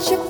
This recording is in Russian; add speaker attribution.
Speaker 1: Мальчик